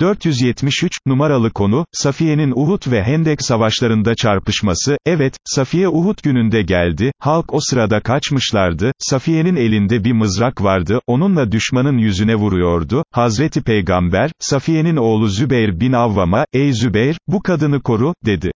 473, numaralı konu, Safiye'nin Uhud ve Hendek savaşlarında çarpışması, evet, Safiye Uhud gününde geldi, halk o sırada kaçmışlardı, Safiye'nin elinde bir mızrak vardı, onunla düşmanın yüzüne vuruyordu, Hazreti Peygamber, Safiye'nin oğlu Zübeyir bin Avvam'a, ey Zübeyir, bu kadını koru, dedi.